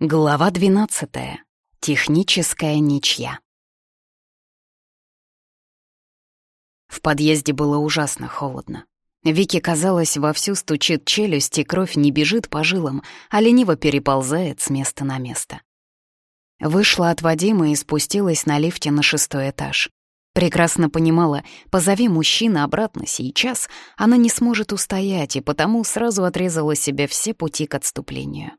Глава 12. Техническая ничья. В подъезде было ужасно холодно. Вике казалось, вовсю стучит челюсть, и кровь не бежит по жилам, а лениво переползает с места на место. Вышла от Вадима и спустилась на лифте на шестой этаж. Прекрасно понимала, позови мужчина обратно сейчас, она не сможет устоять, и потому сразу отрезала себе все пути к отступлению.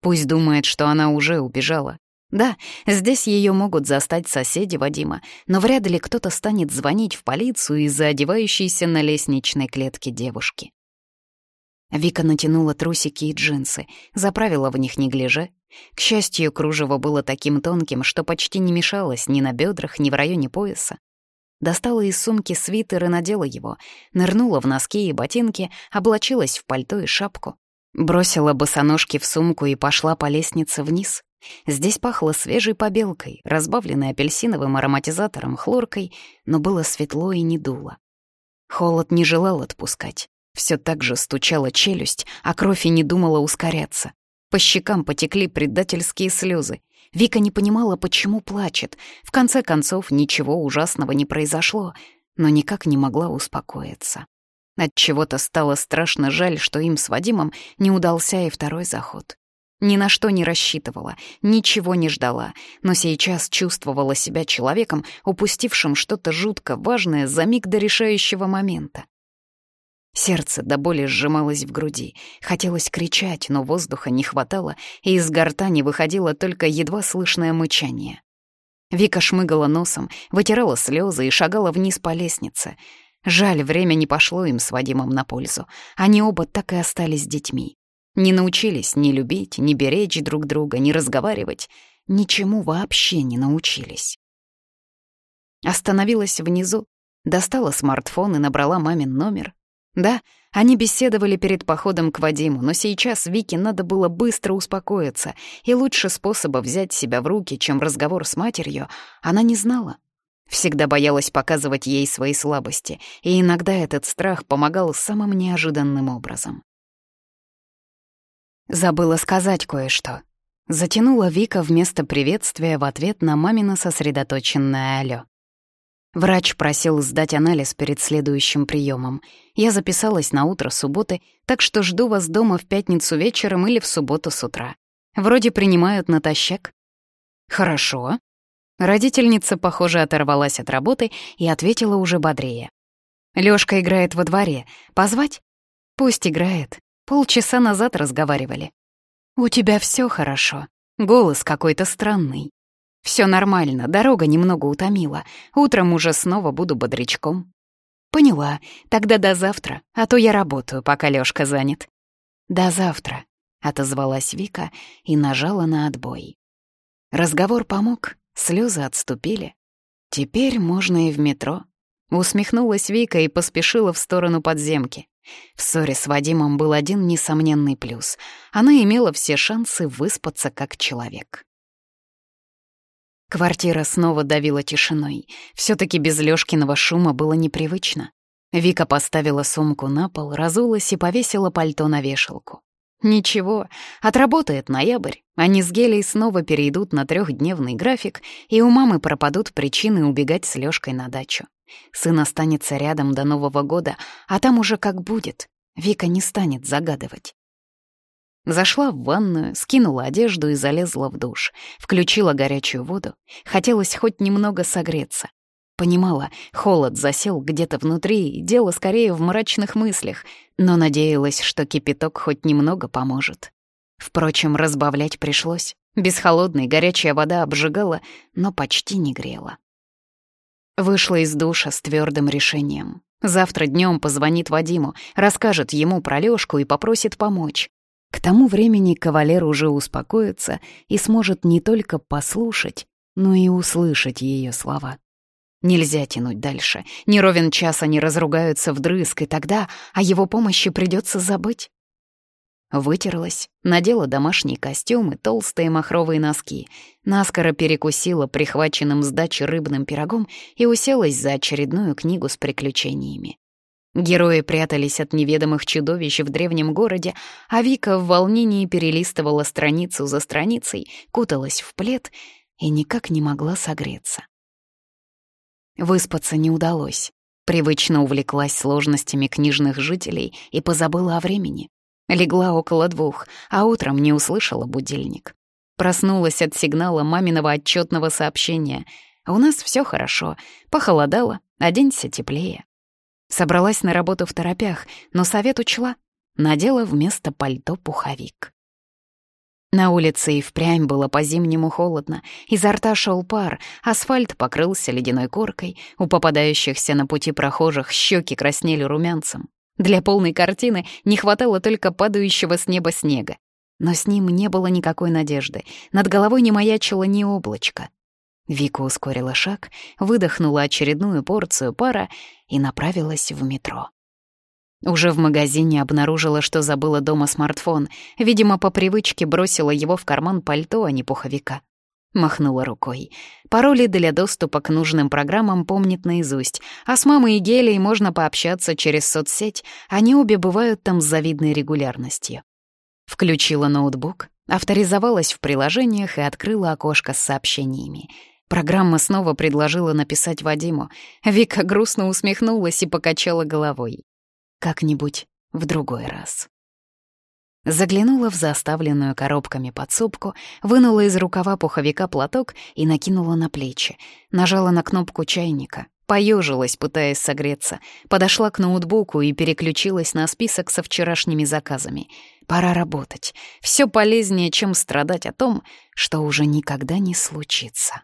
Пусть думает, что она уже убежала. Да, здесь ее могут застать соседи Вадима, но вряд ли кто-то станет звонить в полицию из-за одевающейся на лестничной клетке девушки. Вика натянула трусики и джинсы, заправила в них неглиже. К счастью, кружево было таким тонким, что почти не мешалось ни на бедрах, ни в районе пояса. Достала из сумки свитер и надела его, нырнула в носки и ботинки, облачилась в пальто и шапку. Бросила босоножки в сумку и пошла по лестнице вниз. Здесь пахло свежей побелкой, разбавленной апельсиновым ароматизатором, хлоркой, но было светло и не дуло. Холод не желал отпускать. Все так же стучала челюсть, а кровь и не думала ускоряться. По щекам потекли предательские слезы. Вика не понимала, почему плачет. В конце концов, ничего ужасного не произошло, но никак не могла успокоиться. От чего-то стало страшно жаль, что им с Вадимом не удался и второй заход. Ни на что не рассчитывала, ничего не ждала, но сейчас чувствовала себя человеком, упустившим что-то жутко важное за миг до решающего момента. Сердце до боли сжималось в груди. Хотелось кричать, но воздуха не хватало, и из гортани выходило только едва слышное мычание. Вика шмыгала носом, вытирала слезы и шагала вниз по лестнице — Жаль, время не пошло им с Вадимом на пользу. Они оба так и остались детьми. Не научились ни любить, ни беречь друг друга, ни разговаривать. Ничему вообще не научились. Остановилась внизу, достала смартфон и набрала мамин номер. Да, они беседовали перед походом к Вадиму, но сейчас Вике надо было быстро успокоиться, и лучше способа взять себя в руки, чем разговор с матерью, она не знала. Всегда боялась показывать ей свои слабости, и иногда этот страх помогал самым неожиданным образом. Забыла сказать кое-что. Затянула Вика вместо приветствия в ответ на мамино сосредоточенное «Алло». Врач просил сдать анализ перед следующим приемом. Я записалась на утро субботы, так что жду вас дома в пятницу вечером или в субботу с утра. Вроде принимают натощак. Хорошо, Родительница, похоже, оторвалась от работы и ответила уже бодрее. «Лёшка играет во дворе. Позвать?» «Пусть играет. Полчаса назад разговаривали». «У тебя всё хорошо. Голос какой-то странный. Всё нормально, дорога немного утомила. Утром уже снова буду бодрячком». «Поняла. Тогда до завтра, а то я работаю, пока Лёшка занят». «До завтра», — отозвалась Вика и нажала на отбой. Разговор помог, Слезы отступили. Теперь можно и в метро. Усмехнулась Вика и поспешила в сторону подземки. В ссоре с Вадимом был один несомненный плюс. Она имела все шансы выспаться как человек. Квартира снова давила тишиной. все таки без Лёшкиного шума было непривычно. Вика поставила сумку на пол, разулась и повесила пальто на вешалку. Ничего, отработает ноябрь, они с Гелей снова перейдут на трехдневный график, и у мамы пропадут причины убегать с Лёшкой на дачу. Сын останется рядом до Нового года, а там уже как будет. Вика не станет загадывать. Зашла в ванную, скинула одежду и залезла в душ. Включила горячую воду. Хотелось хоть немного согреться. Понимала, холод засел где-то внутри, и дело скорее в мрачных мыслях, но надеялась, что кипяток хоть немного поможет. Впрочем, разбавлять пришлось. Без холодной горячая вода обжигала, но почти не грела. Вышла из душа с твердым решением. Завтра днем позвонит Вадиму, расскажет ему про Лёшку и попросит помочь. К тому времени кавалер уже успокоится и сможет не только послушать, но и услышать ее слова. Нельзя тянуть дальше. Не ровен час они разругаются вдрызг, и тогда о его помощи придется забыть. Вытерлась, надела домашний костюм и толстые махровые носки, наскоро перекусила прихваченным с дачи рыбным пирогом и уселась за очередную книгу с приключениями. Герои прятались от неведомых чудовищ в древнем городе, а Вика в волнении перелистывала страницу за страницей, куталась в плед и никак не могла согреться. Выспаться не удалось. Привычно увлеклась сложностями книжных жителей и позабыла о времени. Легла около двух, а утром не услышала будильник. Проснулась от сигнала маминого отчетного сообщения. «У нас все хорошо. Похолодало, оденься теплее». Собралась на работу в торопях, но совет учла. Надела вместо пальто пуховик. На улице и впрямь было по-зимнему холодно, изо рта шел пар, асфальт покрылся ледяной коркой, у попадающихся на пути прохожих щеки краснели румянцем. Для полной картины не хватало только падающего с неба снега. Но с ним не было никакой надежды, над головой не маячило ни облачко. Вика ускорила шаг, выдохнула очередную порцию пара и направилась в метро. Уже в магазине обнаружила, что забыла дома смартфон. Видимо, по привычке бросила его в карман пальто, а не пуховика. Махнула рукой. Пароли для доступа к нужным программам помнит наизусть, а с мамой и Гелей можно пообщаться через соцсеть, они обе бывают там с завидной регулярностью. Включила ноутбук, авторизовалась в приложениях и открыла окошко с сообщениями — Программа снова предложила написать Вадиму. Вика грустно усмехнулась и покачала головой. Как-нибудь в другой раз. Заглянула в заставленную коробками подсобку, вынула из рукава пуховика платок и накинула на плечи. Нажала на кнопку чайника, поежилась, пытаясь согреться, подошла к ноутбуку и переключилась на список со вчерашними заказами. Пора работать. Все полезнее, чем страдать о том, что уже никогда не случится.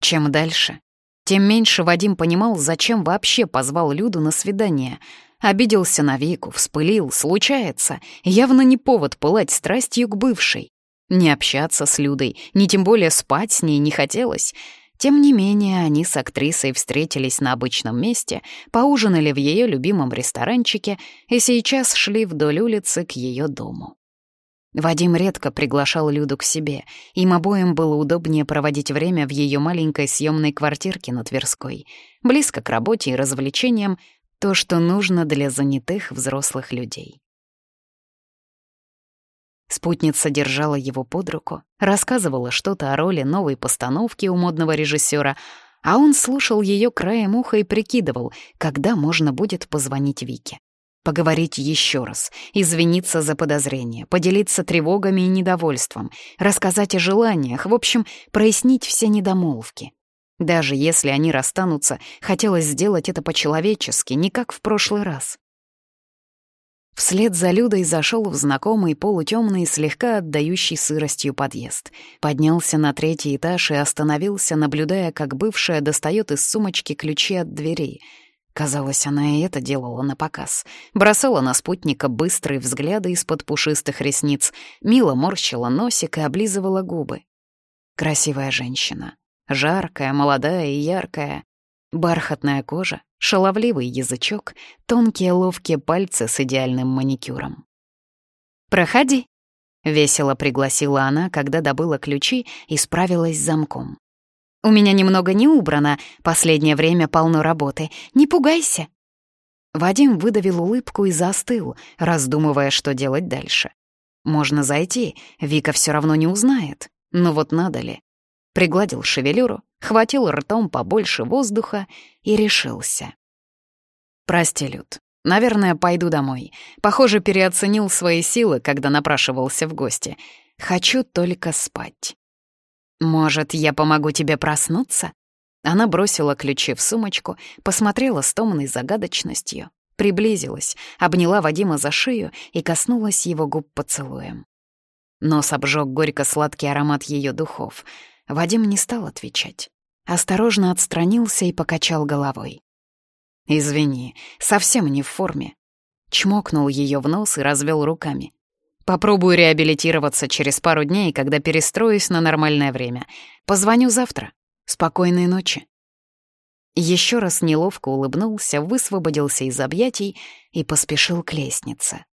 Чем дальше, тем меньше Вадим понимал, зачем вообще позвал Люду на свидание. Обиделся на Вику, вспылил, случается. Явно не повод пылать страстью к бывшей. Не общаться с Людой, ни тем более спать с ней не хотелось. Тем не менее, они с актрисой встретились на обычном месте, поужинали в ее любимом ресторанчике и сейчас шли вдоль улицы к ее дому. Вадим редко приглашал Люду к себе. Им обоим было удобнее проводить время в ее маленькой съемной квартирке на Тверской. Близко к работе и развлечениям, то, что нужно для занятых взрослых людей. Спутница держала его под руку, рассказывала что-то о роли новой постановки у модного режиссера, а он слушал ее краем уха и прикидывал, когда можно будет позвонить Вике. Поговорить еще раз, извиниться за подозрения, поделиться тревогами и недовольством, рассказать о желаниях, в общем, прояснить все недомолвки. Даже если они расстанутся, хотелось сделать это по-человечески, не как в прошлый раз. Вслед за Людой зашел в знакомый полутемный, слегка отдающий сыростью подъезд. Поднялся на третий этаж и остановился, наблюдая, как бывшая достает из сумочки ключи от дверей — Казалось, она и это делала на показ. Бросала на спутника быстрые взгляды из-под пушистых ресниц, мило морщила носик и облизывала губы. Красивая женщина. Жаркая, молодая и яркая. Бархатная кожа, шаловливый язычок, тонкие ловкие пальцы с идеальным маникюром. «Проходи», — весело пригласила она, когда добыла ключи и справилась с замком. У меня немного не убрано, последнее время полно работы. Не пугайся». Вадим выдавил улыбку и застыл, раздумывая, что делать дальше. Можно зайти, Вика все равно не узнает. Но вот надо ли? Пригладил шевелюру, хватил ртом побольше воздуха и решился. «Прости, Люд, наверное, пойду домой. Похоже, переоценил свои силы, когда напрашивался в гости. Хочу только спать». «Может, я помогу тебе проснуться?» Она бросила ключи в сумочку, посмотрела с томной загадочностью, приблизилась, обняла Вадима за шею и коснулась его губ поцелуем. Нос обжег горько-сладкий аромат ее духов. Вадим не стал отвечать. Осторожно отстранился и покачал головой. «Извини, совсем не в форме». Чмокнул ее в нос и развел руками. Попробую реабилитироваться через пару дней, когда перестроюсь на нормальное время. Позвоню завтра. Спокойной ночи. Еще раз неловко улыбнулся, высвободился из объятий и поспешил к лестнице.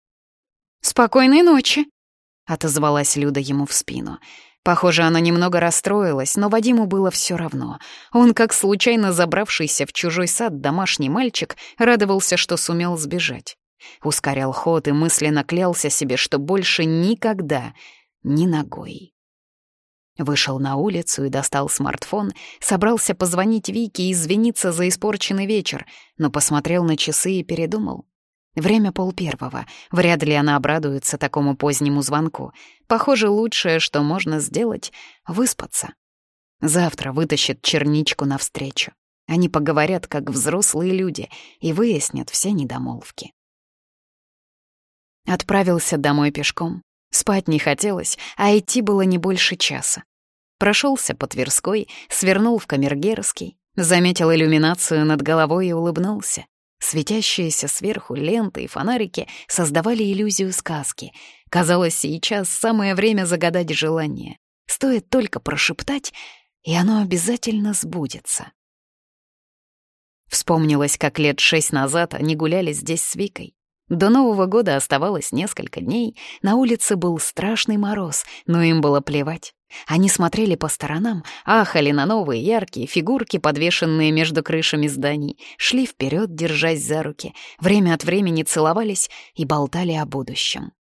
«Спокойной ночи!» — отозвалась Люда ему в спину. Похоже, она немного расстроилась, но Вадиму было все равно. Он, как случайно забравшийся в чужой сад домашний мальчик, радовался, что сумел сбежать. Ускорял ход и мысленно клялся себе, что больше никогда ни ногой. Вышел на улицу и достал смартфон, собрался позвонить Вике и извиниться за испорченный вечер, но посмотрел на часы и передумал. Время полпервого. Вряд ли она обрадуется такому позднему звонку. Похоже, лучшее, что можно сделать — выспаться. Завтра вытащит черничку навстречу. Они поговорят, как взрослые люди, и выяснят все недомолвки. Отправился домой пешком. Спать не хотелось, а идти было не больше часа. Прошелся по Тверской, свернул в Камергерский, заметил иллюминацию над головой и улыбнулся. Светящиеся сверху ленты и фонарики создавали иллюзию сказки. Казалось, сейчас самое время загадать желание. Стоит только прошептать, и оно обязательно сбудется. Вспомнилось, как лет шесть назад они гуляли здесь с Викой. До Нового года оставалось несколько дней, на улице был страшный мороз, но им было плевать. Они смотрели по сторонам, ахали на новые яркие фигурки, подвешенные между крышами зданий, шли вперед, держась за руки, время от времени целовались и болтали о будущем.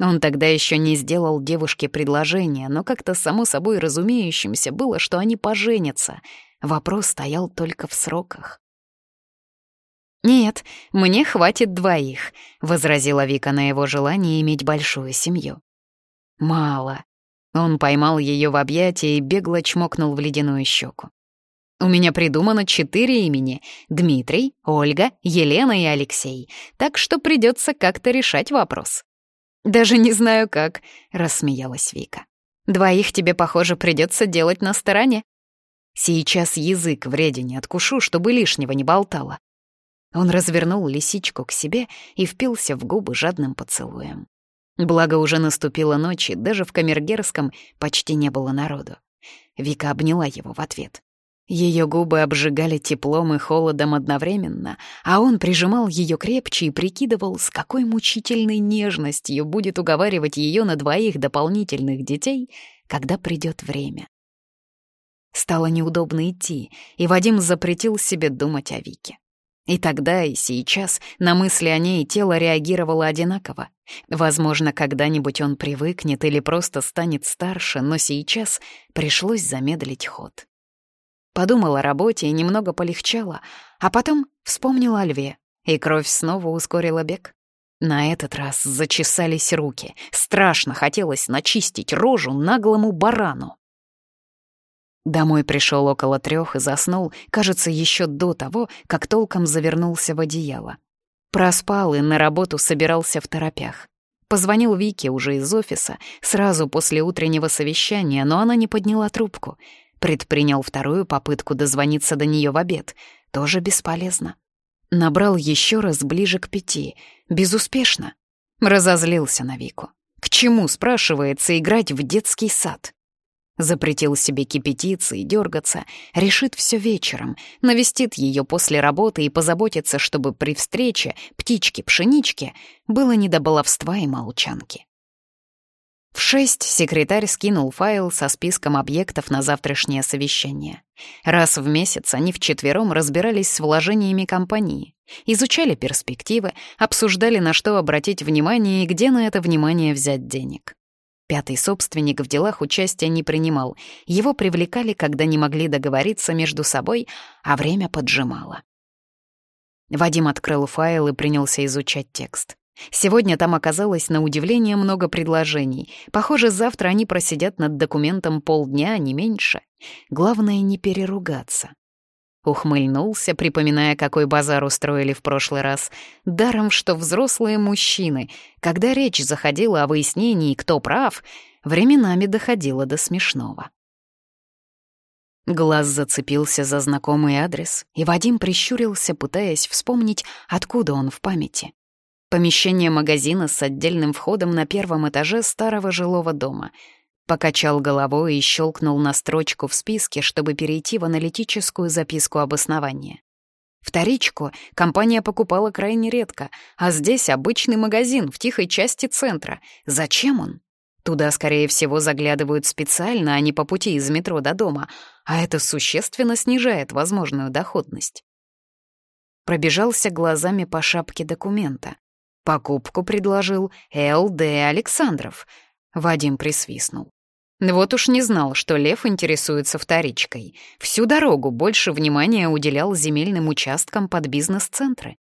Он тогда еще не сделал девушке предложение, но как-то само собой разумеющимся было, что они поженятся. Вопрос стоял только в сроках. «Нет, мне хватит двоих», — возразила Вика на его желание иметь большую семью. «Мало». Он поймал ее в объятия и бегло чмокнул в ледяную щеку. «У меня придумано четыре имени — Дмитрий, Ольга, Елена и Алексей, так что придется как-то решать вопрос». «Даже не знаю как», — рассмеялась Вика. «Двоих тебе, похоже, придется делать на стороне». «Сейчас язык вреде не откушу, чтобы лишнего не болтала», он развернул лисичку к себе и впился в губы жадным поцелуем. Благо уже наступила ночь, и даже в Камергерском почти не было народу. Вика обняла его в ответ. Ее губы обжигали теплом и холодом одновременно, а он прижимал ее крепче и прикидывал, с какой мучительной нежностью будет уговаривать ее на двоих дополнительных детей, когда придет время. Стало неудобно идти, и Вадим запретил себе думать о Вике. И тогда, и сейчас на мысли о ней тело реагировало одинаково. Возможно, когда-нибудь он привыкнет или просто станет старше, но сейчас пришлось замедлить ход. Подумал о работе и немного полегчало, а потом вспомнил о льве, и кровь снова ускорила бег. На этот раз зачесались руки. Страшно хотелось начистить рожу наглому барану. Домой пришел около трех и заснул, кажется, еще до того, как толком завернулся в одеяло. Проспал и на работу собирался в торопях. Позвонил Вике уже из офиса, сразу после утреннего совещания, но она не подняла трубку. Предпринял вторую попытку дозвониться до нее в обед. Тоже бесполезно. Набрал еще раз ближе к пяти. Безуспешно. Разозлился на Вику. К чему, спрашивается, играть в детский сад? Запретил себе кипятиться и дергаться, решит все вечером, навестит ее после работы и позаботится, чтобы при встрече птички-пшенички было не до баловства и молчанки. В шесть секретарь скинул файл со списком объектов на завтрашнее совещание. Раз в месяц они вчетвером разбирались с вложениями компании, изучали перспективы, обсуждали, на что обратить внимание и где на это внимание взять денег. Пятый собственник в делах участия не принимал. Его привлекали, когда не могли договориться между собой, а время поджимало. Вадим открыл файл и принялся изучать текст. Сегодня там оказалось на удивление много предложений. Похоже, завтра они просидят над документом полдня, не меньше. Главное, не переругаться. Ухмыльнулся, припоминая, какой базар устроили в прошлый раз. Даром, что взрослые мужчины, когда речь заходила о выяснении, кто прав, временами доходило до смешного. Глаз зацепился за знакомый адрес, и Вадим прищурился, пытаясь вспомнить, откуда он в памяти. Помещение магазина с отдельным входом на первом этаже старого жилого дома — Покачал головой и щелкнул на строчку в списке, чтобы перейти в аналитическую записку обоснования. Вторичку компания покупала крайне редко, а здесь обычный магазин в тихой части центра. Зачем он? Туда, скорее всего, заглядывают специально, а не по пути из метро до дома, а это существенно снижает возможную доходность. Пробежался глазами по шапке документа. Покупку предложил Л.Д. Александров. Вадим присвистнул. Вот уж не знал, что Лев интересуется вторичкой. Всю дорогу больше внимания уделял земельным участкам под бизнес-центры.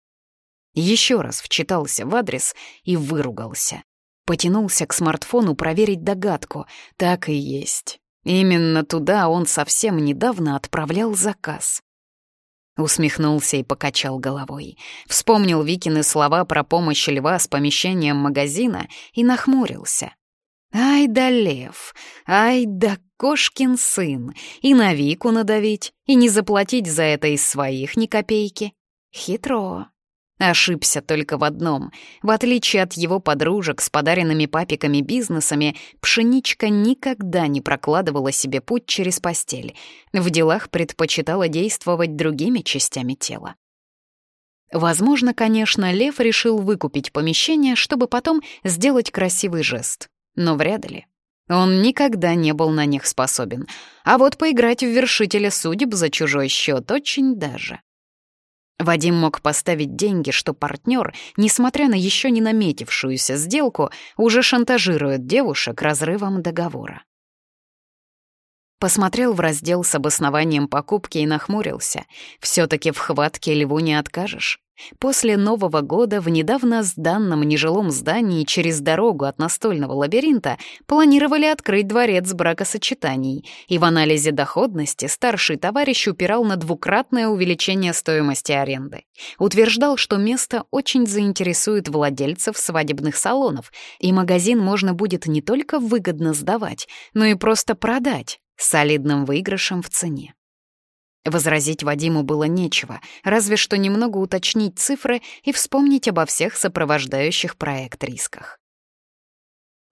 Еще раз вчитался в адрес и выругался. Потянулся к смартфону проверить догадку. Так и есть. Именно туда он совсем недавно отправлял заказ. Усмехнулся и покачал головой. Вспомнил Викины слова про помощь льва с помещением магазина и нахмурился. «Ай да лев! Ай да кошкин сын! И на Вику надавить, и не заплатить за это из своих ни копейки. Хитро!» Ошибся только в одном. В отличие от его подружек с подаренными папиками бизнесами, пшеничка никогда не прокладывала себе путь через постель. В делах предпочитала действовать другими частями тела. Возможно, конечно, Лев решил выкупить помещение, чтобы потом сделать красивый жест. Но вряд ли. Он никогда не был на них способен. А вот поиграть в вершителя судеб за чужой счет очень даже. Вадим мог поставить деньги, что партнер, несмотря на еще не наметившуюся сделку, уже шантажирует девушек разрывом договора. Посмотрел в раздел с обоснованием покупки и нахмурился. все таки в хватке льву не откажешь. После Нового года в недавно сданном нежилом здании через дорогу от настольного лабиринта планировали открыть дворец бракосочетаний, и в анализе доходности старший товарищ упирал на двукратное увеличение стоимости аренды. Утверждал, что место очень заинтересует владельцев свадебных салонов, и магазин можно будет не только выгодно сдавать, но и просто продать с солидным выигрышем в цене. Возразить Вадиму было нечего, разве что немного уточнить цифры и вспомнить обо всех сопровождающих проект рисках.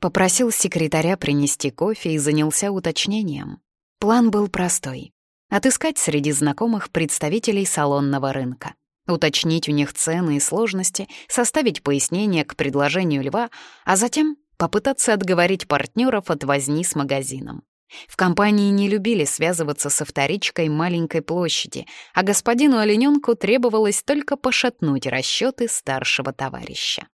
Попросил секретаря принести кофе и занялся уточнением. План был простой — отыскать среди знакомых представителей салонного рынка, уточнить у них цены и сложности, составить пояснение к предложению льва, а затем попытаться отговорить партнеров от возни с магазином. В компании не любили связываться со вторичкой маленькой площади, а господину Олененку требовалось только пошатнуть расчеты старшего товарища.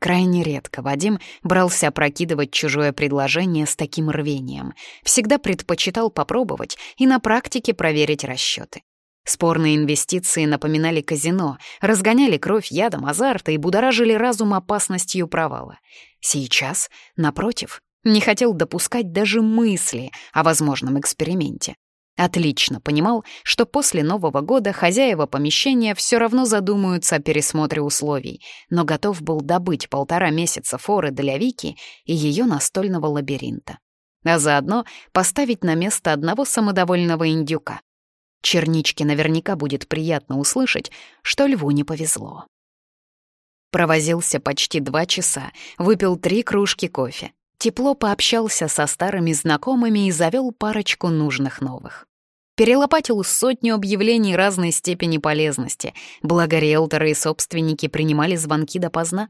Крайне редко Вадим брался опрокидывать чужое предложение с таким рвением. Всегда предпочитал попробовать и на практике проверить расчеты. Спорные инвестиции напоминали казино, разгоняли кровь ядом азарта и будоражили разум опасностью провала. Сейчас, напротив, не хотел допускать даже мысли о возможном эксперименте. Отлично понимал, что после Нового года хозяева помещения все равно задумаются о пересмотре условий, но готов был добыть полтора месяца форы для Вики и ее настольного лабиринта. А заодно поставить на место одного самодовольного индюка. Черничке наверняка будет приятно услышать, что льву не повезло. Провозился почти два часа, выпил три кружки кофе, Тепло пообщался со старыми знакомыми и завел парочку нужных новых. Перелопатил сотню объявлений разной степени полезности, благо риэлторы и собственники принимали звонки допоздна.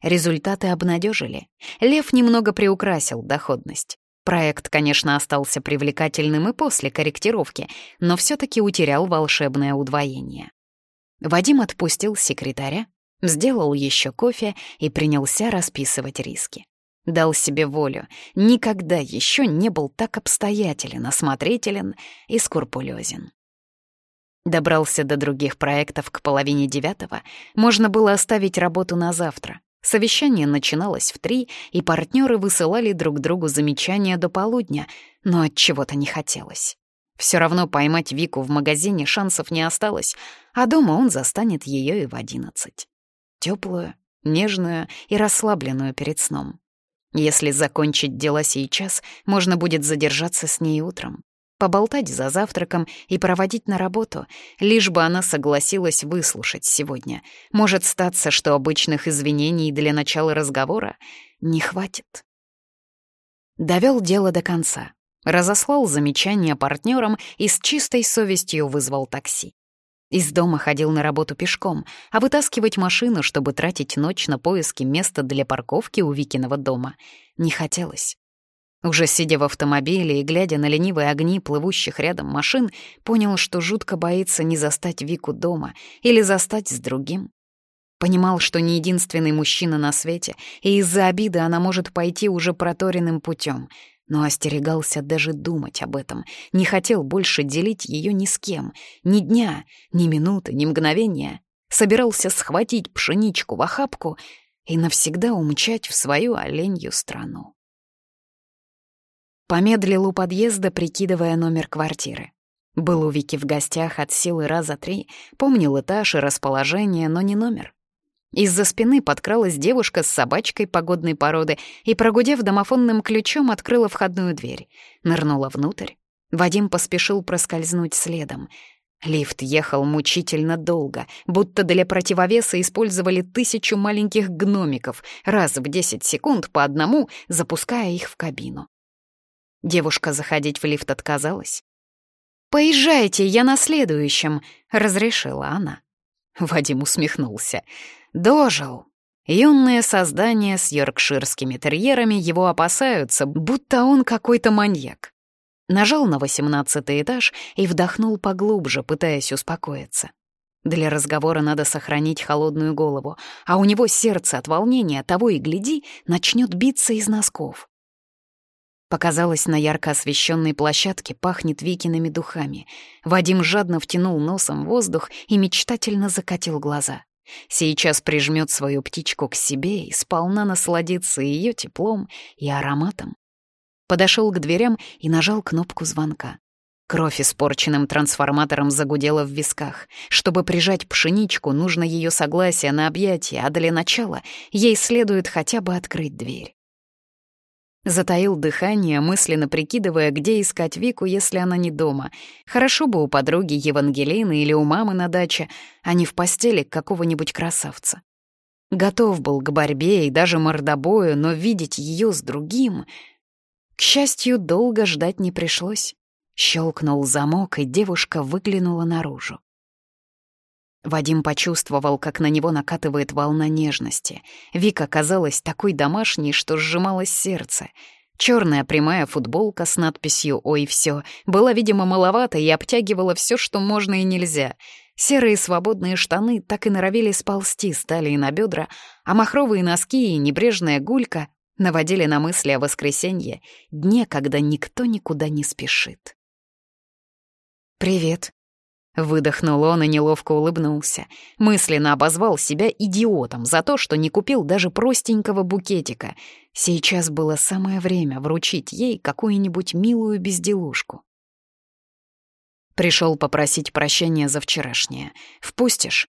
Результаты обнадежили. Лев немного приукрасил доходность. Проект, конечно, остался привлекательным и после корректировки, но все таки утерял волшебное удвоение. Вадим отпустил секретаря, сделал еще кофе и принялся расписывать риски. Дал себе волю. Никогда еще не был так обстоятелен, осмотрителен и скрупулезен. Добрался до других проектов к половине девятого. Можно было оставить работу на завтра. Совещание начиналось в три, и партнеры высылали друг другу замечания до полудня, но от чего-то не хотелось. Все равно поймать Вику в магазине шансов не осталось, а дома он застанет ее и в одиннадцать. Теплую, нежную и расслабленную перед сном. Если закончить дела сейчас, можно будет задержаться с ней утром, поболтать за завтраком и проводить на работу, лишь бы она согласилась выслушать сегодня. Может статься, что обычных извинений для начала разговора не хватит. Довел дело до конца, разослал замечания партнерам и с чистой совестью вызвал такси. Из дома ходил на работу пешком, а вытаскивать машину, чтобы тратить ночь на поиски места для парковки у Викиного дома, не хотелось. Уже сидя в автомобиле и глядя на ленивые огни плывущих рядом машин, понял, что жутко боится не застать Вику дома или застать с другим. Понимал, что не единственный мужчина на свете, и из-за обиды она может пойти уже проторенным путем, но остерегался даже думать об этом, не хотел больше делить ее ни с кем, ни дня, ни минуты, ни мгновения. Собирался схватить пшеничку в охапку и навсегда умчать в свою оленью страну. Помедлил у подъезда, прикидывая номер квартиры. Был у Вики в гостях от силы раза три, помнил этаж и расположение, но не номер. Из-за спины подкралась девушка с собачкой погодной породы и, прогудев домофонным ключом, открыла входную дверь. Нырнула внутрь. Вадим поспешил проскользнуть следом. Лифт ехал мучительно долго, будто для противовеса использовали тысячу маленьких гномиков, раз в десять секунд по одному, запуская их в кабину. Девушка заходить в лифт отказалась. «Поезжайте, я на следующем», — разрешила она. Вадим усмехнулся. «Дожил». Юные создания с йоркширскими терьерами его опасаются, будто он какой-то маньяк. Нажал на восемнадцатый этаж и вдохнул поглубже, пытаясь успокоиться. Для разговора надо сохранить холодную голову, а у него сердце от волнения того и гляди начнет биться из носков. Показалось, на ярко освещенной площадке пахнет Викиными духами. Вадим жадно втянул носом воздух и мечтательно закатил глаза. Сейчас прижмет свою птичку к себе и сполна насладится ее теплом и ароматом. Подошел к дверям и нажал кнопку звонка. Кровь испорченным трансформатором загудела в висках. Чтобы прижать пшеничку, нужно ее согласие на объятие, а для начала ей следует хотя бы открыть дверь. Затаил дыхание, мысленно прикидывая, где искать Вику, если она не дома. Хорошо бы у подруги Евангелины или у мамы на даче, а не в постели какого-нибудь красавца. Готов был к борьбе и даже мордобою, но видеть ее с другим... К счастью, долго ждать не пришлось. Щелкнул замок, и девушка выглянула наружу. Вадим почувствовал, как на него накатывает волна нежности. Вика казалась такой домашней, что сжималось сердце. Черная прямая футболка с надписью «Ой, все» была, видимо, маловато и обтягивала все, что можно и нельзя. Серые свободные штаны так и норовили сползти с талии на бедра, а махровые носки и небрежная гулька наводили на мысли о воскресенье, дне, когда никто никуда не спешит. «Привет», Выдохнул он и неловко улыбнулся. Мысленно обозвал себя идиотом за то, что не купил даже простенького букетика. Сейчас было самое время вручить ей какую-нибудь милую безделушку. Пришел попросить прощения за вчерашнее. Впустишь?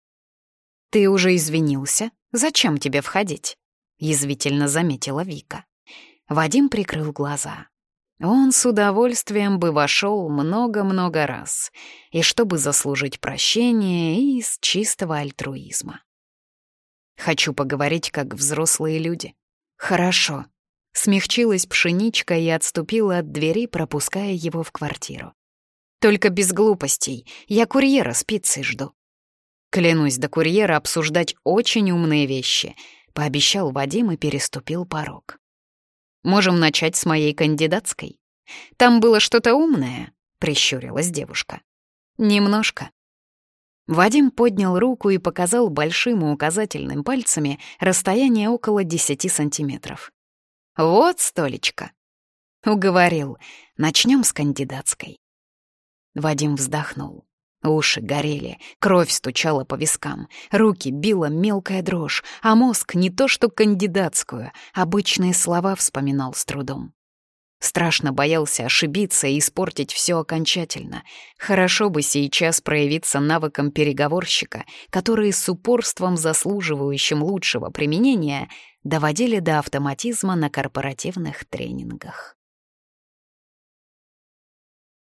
Ты уже извинился? Зачем тебе входить? Язвительно заметила Вика. Вадим прикрыл глаза. Он с удовольствием бы вошел много-много раз, и чтобы заслужить прощение из чистого альтруизма. Хочу поговорить как взрослые люди. Хорошо. Смягчилась пшеничка и отступила от двери, пропуская его в квартиру. Только без глупостей, я курьера с пиццей жду. Клянусь до курьера обсуждать очень умные вещи, пообещал Вадим и переступил порог. Можем начать с моей кандидатской. Там было что-то умное, прищурилась девушка. Немножко. Вадим поднял руку и показал большим и указательным пальцами расстояние около 10 сантиметров. Вот столечко. Уговорил. Начнем с кандидатской. Вадим вздохнул. Уши горели, кровь стучала по вискам, руки била мелкая дрожь, а мозг не то что кандидатскую, обычные слова вспоминал с трудом. Страшно боялся ошибиться и испортить все окончательно. Хорошо бы сейчас проявиться навыком переговорщика, которые с упорством, заслуживающим лучшего применения, доводили до автоматизма на корпоративных тренингах.